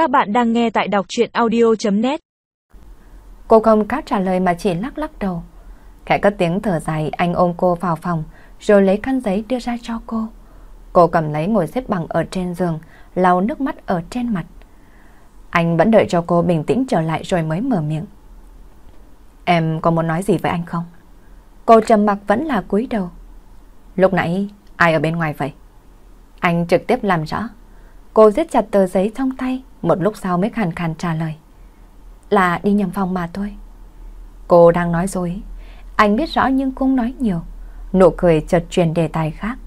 Các bạn đang nghe tại đọc chuyện audio.net Cô không cát trả lời mà chỉ lắc lắc đầu. Khẽ cất tiếng thở dài, anh ôm cô vào phòng, rồi lấy khăn giấy đưa ra cho cô. Cô cầm lấy ngồi xếp bằng ở trên giường, lau nước mắt ở trên mặt. Anh vẫn đợi cho cô bình tĩnh trở lại rồi mới mở miệng. Em có muốn nói gì với anh không? Cô trầm mặc vẫn là cúi đầu. Lúc nãy, ai ở bên ngoài vậy? Anh trực tiếp làm rõ. Cô giết chặt tờ giấy trong tay, một lúc sau mới khàn khàn trả lời. Là đi nhầm phòng mà thôi. Cô đang nói dối. Anh biết rõ nhưng cũng nói nhiều. Nụ cười chợt truyền đề tài khác.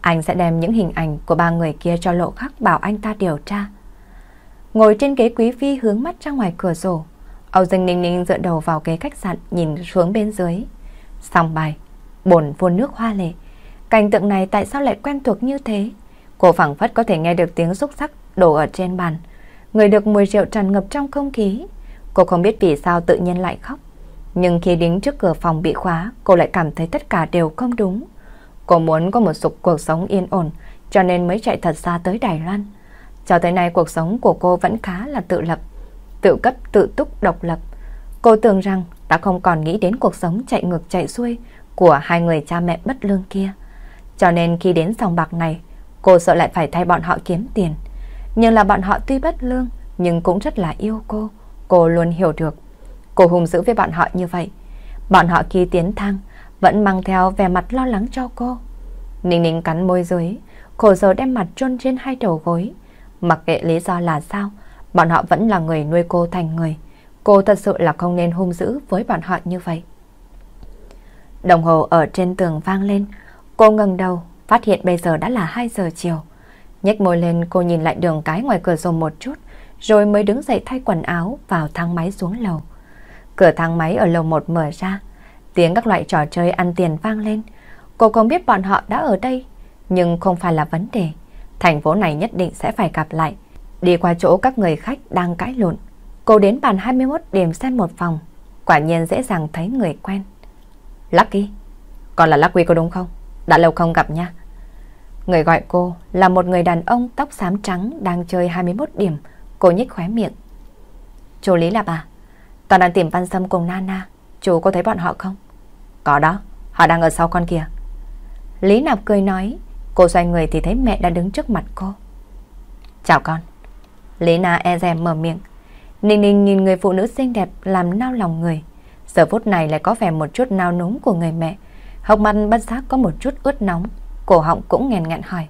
Anh sẽ đem những hình ảnh của ba người kia cho lộ khắc bảo anh ta điều tra. Ngồi trên ghế quý phi hướng mắt ra ngoài cửa sổ. Âu Dương Ninh Ninh dựa đầu vào ghế khách sạn nhìn xuống bên dưới. Xong bài, bồn vôn nước hoa lệ. Cảnh tượng này tại sao lại quen thuộc như thế? Cô phẳng phất có thể nghe được tiếng xúc sắc đổ ở trên bàn. Người được mùi rượu tràn ngập trong không khí. Cô không biết vì sao tự nhiên lại khóc. Nhưng khi đứng trước cửa phòng bị khóa, cô lại cảm thấy tất cả đều không đúng. Cô muốn có một sục cuộc sống yên ổn, cho nên mới chạy thật xa tới Đài Loan. Cho tới nay cuộc sống của cô vẫn khá là tự lập, tự cấp, tự túc, độc lập. Cô tưởng rằng đã không còn nghĩ đến cuộc sống chạy ngược chạy xuôi của hai người cha mẹ bất lương kia. Cho nên khi đến sòng bạc này, cô sợ lại phải thay bọn họ kiếm tiền. Nhưng là bọn họ tuy bất lương, nhưng cũng rất là yêu cô. Cô luôn hiểu được. Cô hùng dữ với bọn họ như vậy. Bọn họ khi tiến thang, vẫn mang theo vẻ mặt lo lắng cho cô. Ninh ninh cắn môi dưới, khổ sở đem mặt chôn trên hai đầu gối. Mặc kệ lý do là sao, bọn họ vẫn là người nuôi cô thành người. Cô thật sự là không nên hung dữ với bọn họ như vậy. Đồng hồ ở trên tường vang lên, cô ngẩng đầu, phát hiện bây giờ đã là 2 giờ chiều. Nhếch môi lên cô nhìn lại đường cái ngoài cửa sổ một chút, rồi mới đứng dậy thay quần áo vào thang máy xuống lầu. Cửa thang máy ở lầu 1 mở ra, tiếng các loại trò chơi ăn tiền vang lên. Cô không biết bọn họ đã ở đây, nhưng không phải là vấn đề. Thành phố này nhất định sẽ phải gặp lại. Đi qua chỗ các người khách đang cãi lộn. Cô đến bàn 21 điểm xem một phòng. Quả nhiên dễ dàng thấy người quen. Lucky. Còn là Lucky có đúng không? Đã lâu không gặp nha. Người gọi cô là một người đàn ông tóc xám trắng đang chơi 21 điểm. Cô nhích khóe miệng. Chú Lý à, là bà. Toàn đang tìm Văn Sâm cùng Nana. Chú có thấy bọn họ không? Có đó. Họ đang ở sau con kia. Lý Nạp cười nói. Cô xoay người thì thấy mẹ đã đứng trước mặt cô. Chào con. Lý Na e dè mở miệng. Ninh Ninh nhìn người phụ nữ xinh đẹp làm nao lòng người. Giờ phút này lại có vẻ một chút nao núng của người mẹ. Hốc mắt bất giác có một chút ướt nóng. Cổ họng cũng nghèn nghẹn hỏi.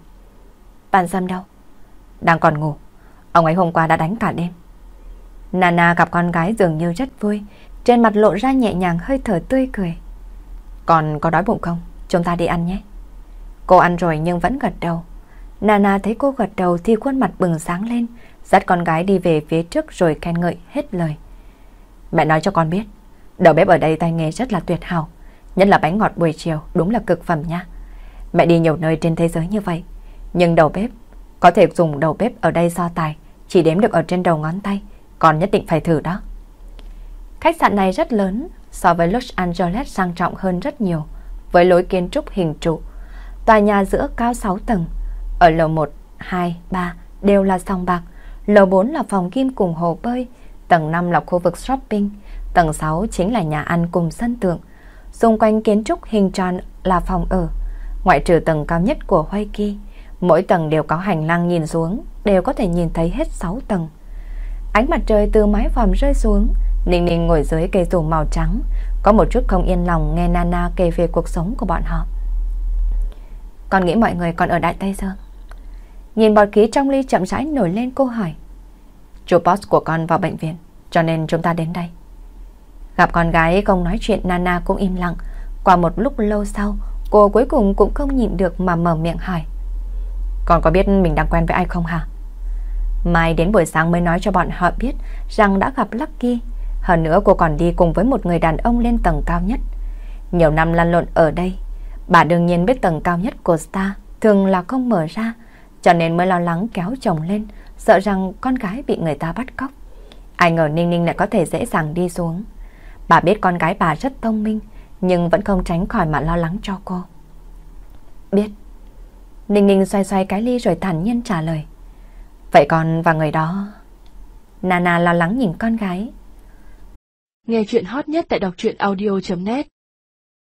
Bạn Sâm đâu? Đang còn ngủ. Ông ấy hôm qua đã đánh cả đêm. Nana gặp con gái dường như rất vui. Trên mặt lộ ra nhẹ nhàng hơi thở tươi cười. Còn có đói bụng không? Chúng ta đi ăn nhé. Cô ăn rồi nhưng vẫn gật đầu. Nana thấy cô gật đầu thì khuôn mặt bừng sáng lên, dắt con gái đi về phía trước rồi khen ngợi hết lời. Mẹ nói cho con biết, đầu bếp ở đây tay nghề rất là tuyệt hảo, nhất là bánh ngọt buổi chiều đúng là cực phẩm nha. Mẹ đi nhiều nơi trên thế giới như vậy, nhưng đầu bếp có thể dùng đầu bếp ở đây so tài, chỉ đếm được ở trên đầu ngón tay, còn nhất định phải thử đó. Khách sạn này rất lớn, so với Los Angeles sang trọng hơn rất nhiều, với lối kiến trúc hình trụ. Tòa nhà giữa cao 6 tầng, ở lầu 1, 2, 3 đều là sòng bạc, lầu 4 là phòng kim cùng hồ bơi, tầng 5 là khu vực shopping, tầng 6 chính là nhà ăn cùng sân thượng. Xung quanh kiến trúc hình tròn là phòng ở, ngoại trừ tầng cao nhất của Hoài Kỳ, mỗi tầng đều có hành lang nhìn xuống, đều có thể nhìn thấy hết 6 tầng. Ánh mặt trời từ mái vòm rơi xuống, Ninh Ninh ngồi dưới cây dù màu trắng, có một chút không yên lòng nghe Nana kể về cuộc sống của bọn họ. Con nghĩ mọi người còn ở Đại Tây Dương. Nhìn bọt khí trong ly chậm rãi nổi lên cô hỏi. Chú boss của con vào bệnh viện, cho nên chúng ta đến đây. Gặp con gái không nói chuyện Nana cũng im lặng. Qua một lúc lâu sau, cô cuối cùng cũng không nhịn được mà mở miệng hỏi. còn có biết mình đang quen với ai không hả? Mai đến buổi sáng mới nói cho bọn họ biết rằng đã gặp Lucky. Hơn nữa cô còn đi cùng với một người đàn ông lên tầng cao nhất. Nhiều năm lăn lộn ở đây, bà đương nhiên biết tầng cao nhất của Star thường là không mở ra, cho nên mới lo lắng kéo chồng lên, sợ rằng con gái bị người ta bắt cóc. Ai ngờ Ninh Ninh lại có thể dễ dàng đi xuống. Bà biết con gái bà rất thông minh, nhưng vẫn không tránh khỏi mà lo lắng cho cô. Biết. Ninh Ninh xoay xoay cái ly rồi thản nhiên trả lời. Vậy còn và người đó... Nana lo lắng nhìn con gái. Nghe chuyện hot nhất tại đọc truyện audio.net